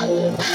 Yeah.